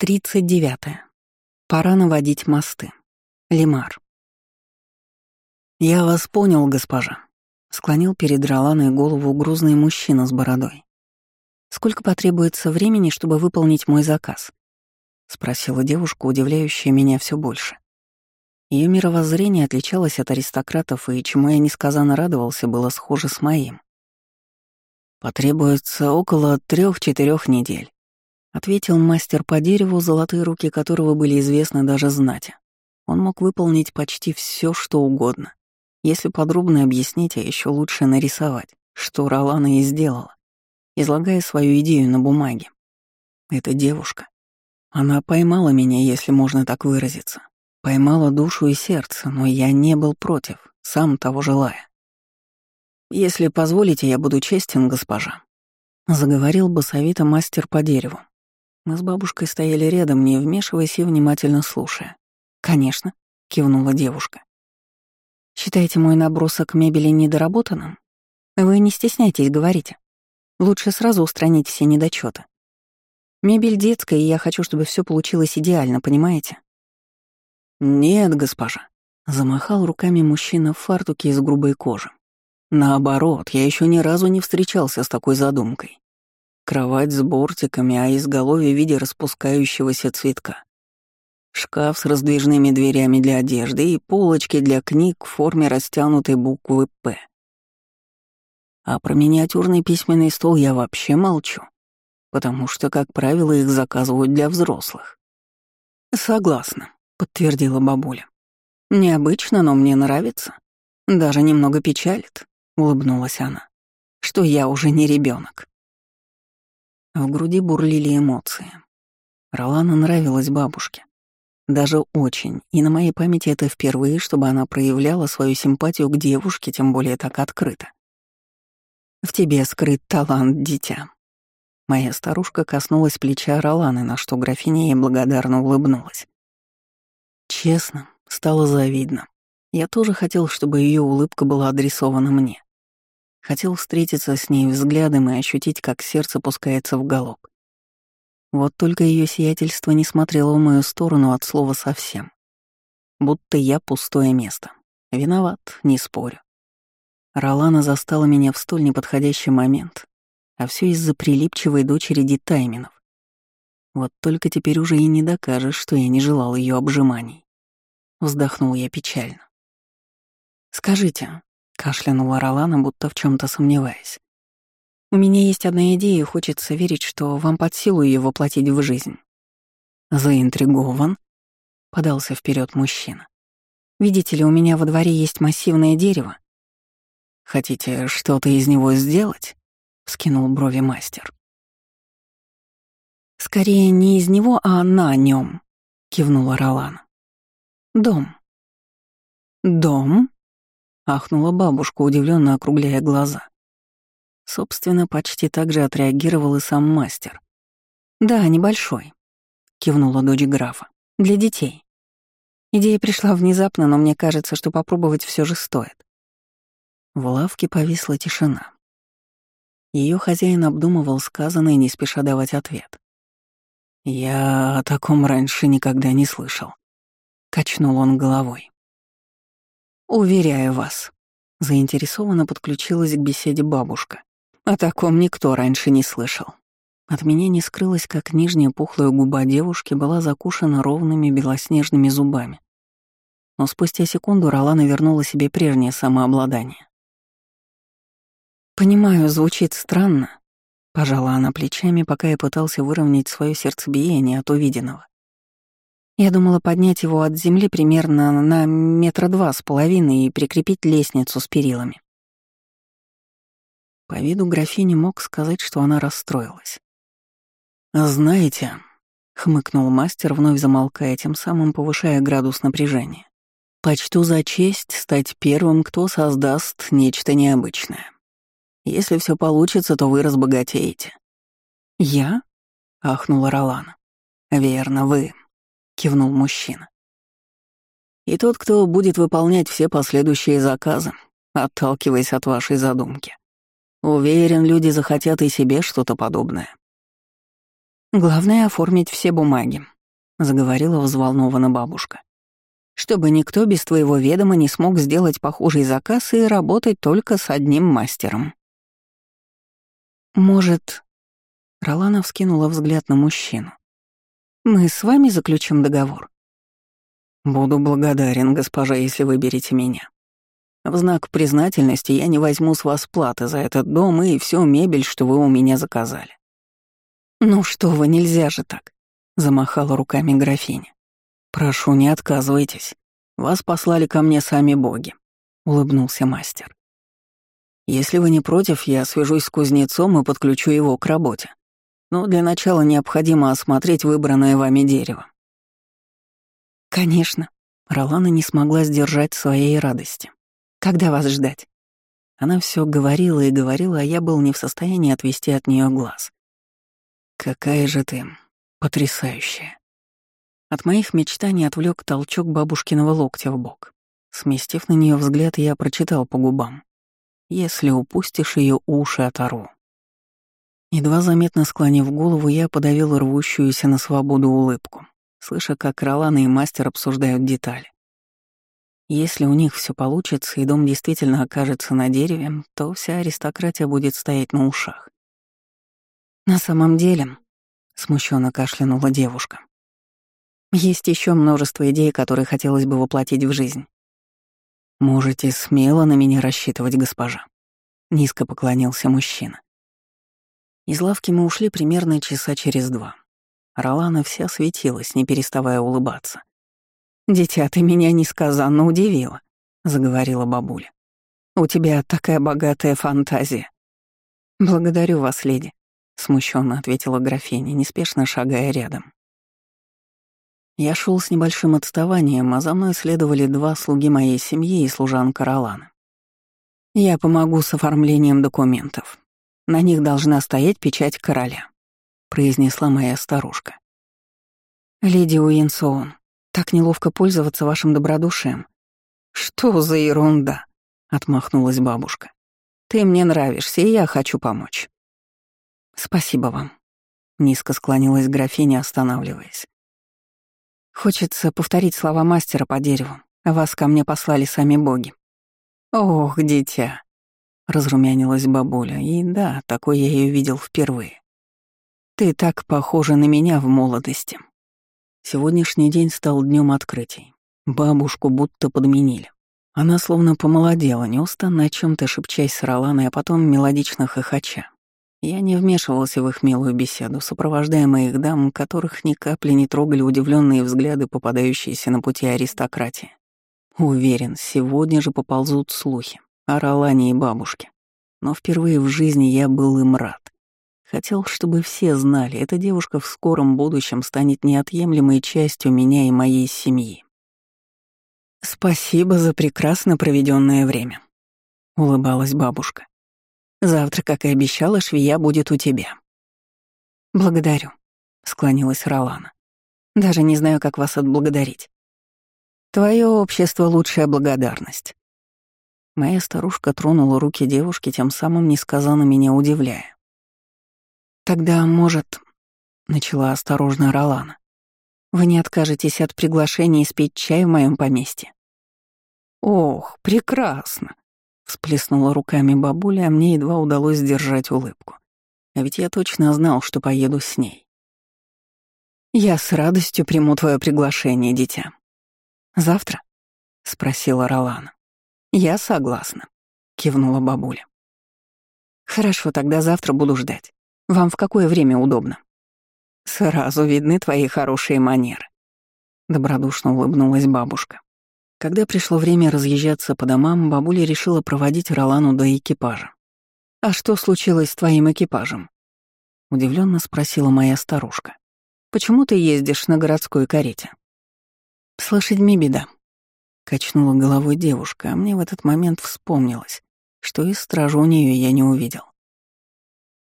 Тридцать девятое. Пора наводить мосты. Лимар. «Я вас понял, госпожа», — склонил перед Роланой голову грузный мужчина с бородой. «Сколько потребуется времени, чтобы выполнить мой заказ?» — спросила девушка, удивляющая меня все больше. Ее мировоззрение отличалось от аристократов, и чему я несказанно радовался, было схоже с моим. «Потребуется около трех-четырех недель», — ответил мастер по дереву, золотые руки которого были известны даже знати. Он мог выполнить почти все, что угодно. Если подробно объяснить, а еще лучше нарисовать, что Ролана и сделала, излагая свою идею на бумаге. Эта девушка. Она поймала меня, если можно так выразиться. Поймала душу и сердце, но я не был против, сам того желая. «Если позволите, я буду честен, госпожа», — заговорил басовито мастер по дереву, мы с бабушкой стояли рядом, не вмешиваясь и внимательно слушая. «Конечно», — кивнула девушка. «Считаете мой набросок мебели недоработанным? Вы не стесняйтесь, говорите. Лучше сразу устранить все недочеты. Мебель детская, и я хочу, чтобы все получилось идеально, понимаете?» «Нет, госпожа», — замахал руками мужчина в фартуке из грубой кожи. «Наоборот, я еще ни разу не встречался с такой задумкой. Кровать с бортиками, а изголовье в виде распускающегося цветка. Шкаф с раздвижными дверями для одежды и полочки для книг в форме растянутой буквы «П». А про миниатюрный письменный стол я вообще молчу, потому что, как правило, их заказывают для взрослых. «Согласна», — подтвердила бабуля. «Необычно, но мне нравится. Даже немного печалит», — улыбнулась она, — «что я уже не ребенок. В груди бурлили эмоции. Ролана нравилась бабушке. Даже очень, и на моей памяти это впервые, чтобы она проявляла свою симпатию к девушке, тем более так открыто. «В тебе скрыт талант, дитя». Моя старушка коснулась плеча Роланы, на что графиня ей благодарно улыбнулась. Честно, стало завидно. Я тоже хотел, чтобы ее улыбка была адресована мне. Хотел встретиться с ней взглядом и ощутить, как сердце пускается в галоп. Вот только ее сиятельство не смотрело в мою сторону от слова совсем. Будто я пустое место. Виноват, не спорю. Ролана застала меня в столь неподходящий момент, а все из-за прилипчивой дочери Дитайминов. Вот только теперь уже и не докажешь, что я не желал ее обжиманий. Вздохнул я печально. «Скажите, Кашлянула Ролана, будто в чем то сомневаясь. «У меня есть одна идея, хочется верить, что вам под силу ее воплотить в жизнь». «Заинтригован?» — подался вперед мужчина. «Видите ли, у меня во дворе есть массивное дерево». «Хотите что-то из него сделать?» — скинул брови мастер. «Скорее не из него, а на нем», — кивнула Ролана. «Дом». «Дом?» Ахнула бабушка, удивленно округляя глаза. Собственно, почти так же отреагировал и сам мастер. «Да, небольшой», — кивнула дочь графа. «Для детей. Идея пришла внезапно, но мне кажется, что попробовать все же стоит». В лавке повисла тишина. Ее хозяин обдумывал сказанное, не спеша давать ответ. «Я о таком раньше никогда не слышал», — качнул он головой. «Уверяю вас», — заинтересованно подключилась к беседе бабушка. «О таком никто раньше не слышал». От меня не скрылось, как нижняя пухлая губа девушки была закушена ровными белоснежными зубами. Но спустя секунду Ролана вернула себе прежнее самообладание. «Понимаю, звучит странно», — пожала она плечами, пока я пытался выровнять свое сердцебиение от увиденного. Я думала поднять его от земли примерно на метра два с половиной и прикрепить лестницу с перилами. По виду графини мог сказать, что она расстроилась. «Знаете», — хмыкнул мастер, вновь замолкая, тем самым повышая градус напряжения, «почту за честь стать первым, кто создаст нечто необычное. Если все получится, то вы разбогатеете». «Я?» — ахнула Ролана. «Верно, вы», кивнул мужчина. И тот, кто будет выполнять все последующие заказы, отталкиваясь от вашей задумки. Уверен, люди захотят и себе что-то подобное. Главное — оформить все бумаги», — заговорила взволнованно бабушка. «Чтобы никто без твоего ведома не смог сделать похожий заказ и работать только с одним мастером». «Может...» — Ролана вскинула взгляд на мужчину. «Мы с вами заключим договор?» «Буду благодарен, госпожа, если выберете меня. В знак признательности я не возьму с вас платы за этот дом и всю мебель, что вы у меня заказали». «Ну что вы, нельзя же так», — замахала руками графиня. «Прошу, не отказывайтесь. Вас послали ко мне сами боги», — улыбнулся мастер. «Если вы не против, я свяжусь с кузнецом и подключу его к работе. Но для начала необходимо осмотреть выбранное вами дерево. «Конечно». Ролана не смогла сдержать своей радости. «Когда вас ждать?» Она все говорила и говорила, а я был не в состоянии отвести от нее глаз. «Какая же ты потрясающая!» От моих мечтаний отвлек толчок бабушкиного локтя в бок. Сместив на нее взгляд, я прочитал по губам. «Если упустишь ее уши, отору». Едва заметно склонив голову, я подавил рвущуюся на свободу улыбку слыша, как Ролана и мастер обсуждают детали. Если у них все получится и дом действительно окажется на дереве, то вся аристократия будет стоять на ушах. На самом деле, смущенно кашлянула девушка. Есть еще множество идей, которые хотелось бы воплотить в жизнь. Можете смело на меня рассчитывать, госпожа. Низко поклонился мужчина. Из лавки мы ушли примерно часа через два. Ролана вся светилась, не переставая улыбаться. «Дитя, ты меня несказанно удивила», — заговорила бабуля. «У тебя такая богатая фантазия». «Благодарю вас, леди», — смущенно ответила графиня, неспешно шагая рядом. Я шел с небольшим отставанием, а за мной следовали два слуги моей семьи и служанка Ролана. «Я помогу с оформлением документов. На них должна стоять печать короля произнесла моя старушка. «Леди Уинсон, так неловко пользоваться вашим добродушием». «Что за ерунда?» — отмахнулась бабушка. «Ты мне нравишься, и я хочу помочь». «Спасибо вам», — низко склонилась графиня, останавливаясь. «Хочется повторить слова мастера по дереву. Вас ко мне послали сами боги». «Ох, дитя», — разрумянилась бабуля, и да, такой я ее видел впервые. Ты так похожа на меня в молодости. Сегодняшний день стал днем открытий. Бабушку будто подменили. Она словно помолодела, неустанно о чем то шепчась с Роланой, а потом мелодично хохоча. Я не вмешивался в их милую беседу, сопровождая моих дам, которых ни капли не трогали удивленные взгляды, попадающиеся на пути аристократии. Уверен, сегодня же поползут слухи о Ролане и бабушке. Но впервые в жизни я был им рад. Хотел, чтобы все знали, эта девушка в скором будущем станет неотъемлемой частью меня и моей семьи. «Спасибо за прекрасно проведенное время», — улыбалась бабушка. «Завтра, как и обещала, швея будет у тебя». «Благодарю», — склонилась Ролана. «Даже не знаю, как вас отблагодарить. Твое общество — лучшая благодарность». Моя старушка тронула руки девушки, тем самым несказанно меня удивляя. «Тогда, может...» — начала осторожно Ролана. «Вы не откажетесь от приглашения испить чай в моем поместье?» «Ох, прекрасно!» — всплеснула руками бабуля, а мне едва удалось сдержать улыбку. А ведь я точно знал, что поеду с ней. «Я с радостью приму твое приглашение, дитя». «Завтра?» — спросила Ролана. «Я согласна», — кивнула бабуля. «Хорошо, тогда завтра буду ждать. Вам в какое время удобно?» «Сразу видны твои хорошие манеры», — добродушно улыбнулась бабушка. Когда пришло время разъезжаться по домам, бабуля решила проводить Ролану до экипажа. «А что случилось с твоим экипажем?» — удивленно спросила моя старушка. «Почему ты ездишь на городской карете?» «С лошадьми беда», — качнула головой девушка, а мне в этот момент вспомнилось, что и стражу у нее я не увидел.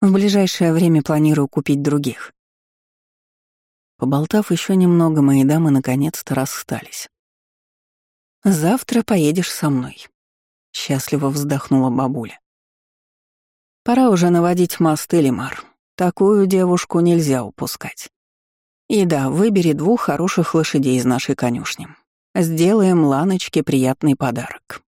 В ближайшее время планирую купить других. Поболтав еще немного, мои дамы наконец-то расстались. «Завтра поедешь со мной», — счастливо вздохнула бабуля. «Пора уже наводить мосты, Лимар. Такую девушку нельзя упускать. И да, выбери двух хороших лошадей из нашей конюшни. Сделаем Ланочке приятный подарок.